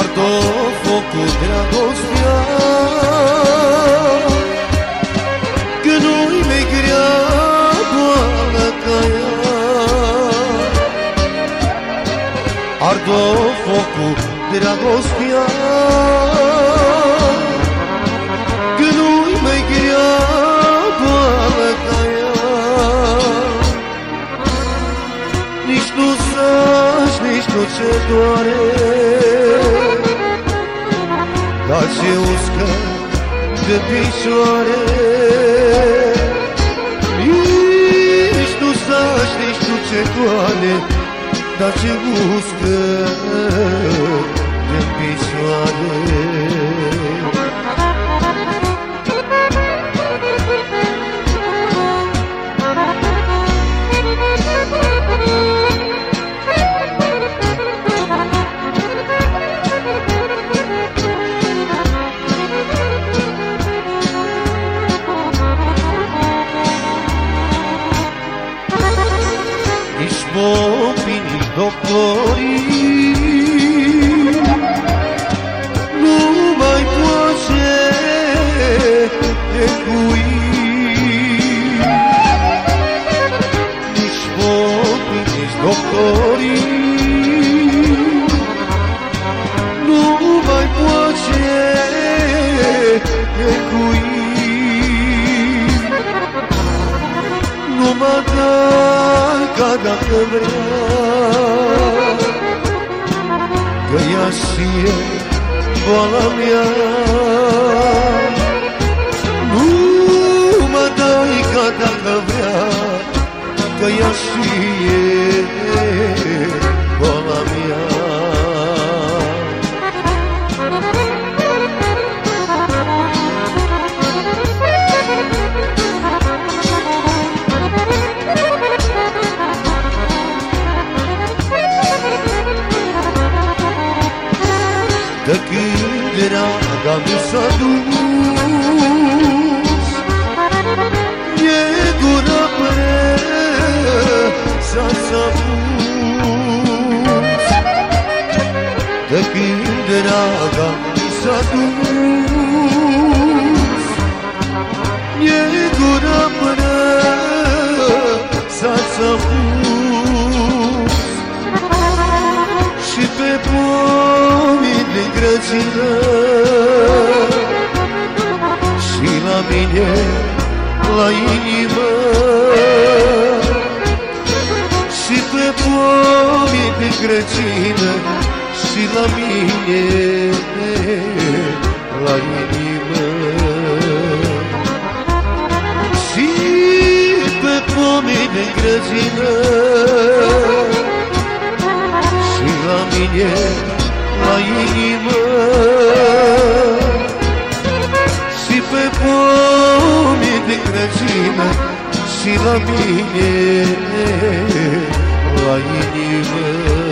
Ard-o focul dragostea. Că nu-i mai grea boală ca ea. Ard-o focul dragostea. Că nu-i mai grea boală ca ea. Nici nu zaci, nici nu ce doare Dar ce uscă de picioare Nici nu zaci, nici nu ce doare Dar ce uscă de picioare αγάπη δοκορή cada quebrar que ja si és vola mirar no matar cada quebrar que ja si Dăcând era gamsa dus E gura păre s-a sapus Dăcând era gamsa dus pomii Și la mine, la inimă Și pe pomii de grățină Și la mine, la inimă Și pe pomii de grățină și la mine, inimă Și pe pomii de grăcină Și la mine, la inimă